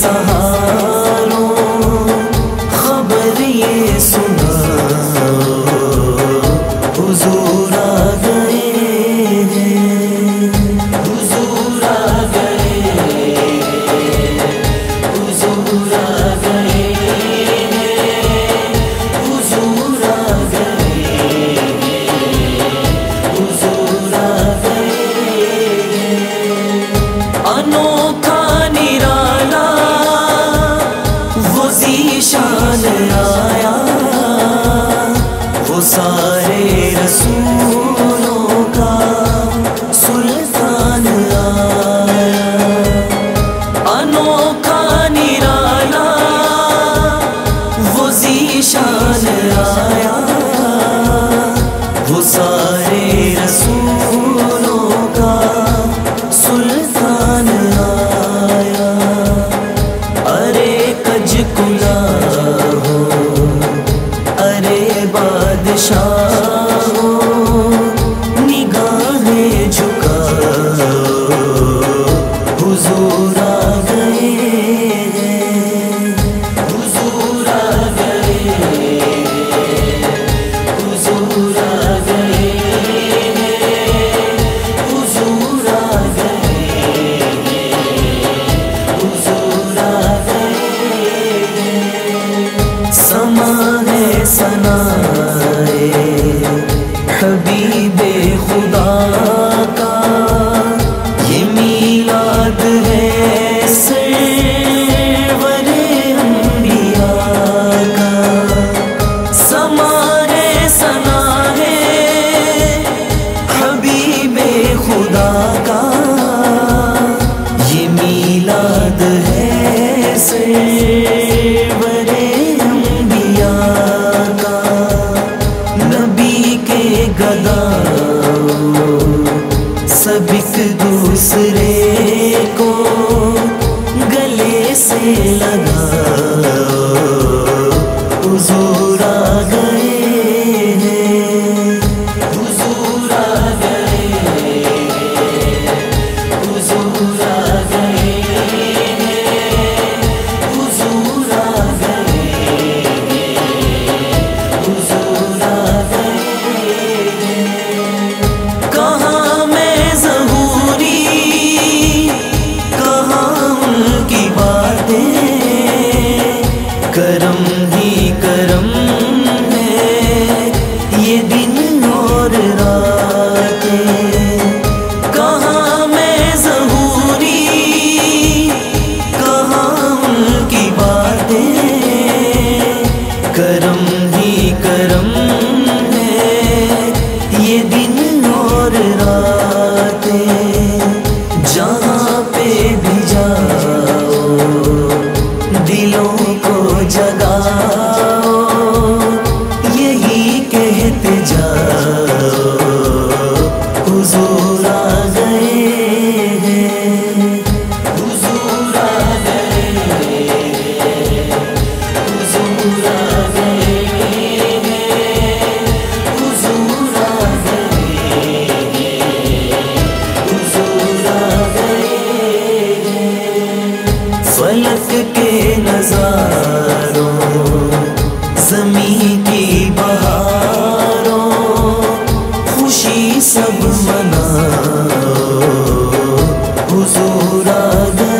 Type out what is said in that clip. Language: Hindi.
सहारो खबर ये सुना हुजूर outside. हबीबे खुदा का, ये मीलाद है सरवर अंबिया का। समारे सना है खुदा का। ये मीलाद है सरवर बिक दूसरे दिलों को जगा की बहारों खुशी सब मना हुजूर आ गए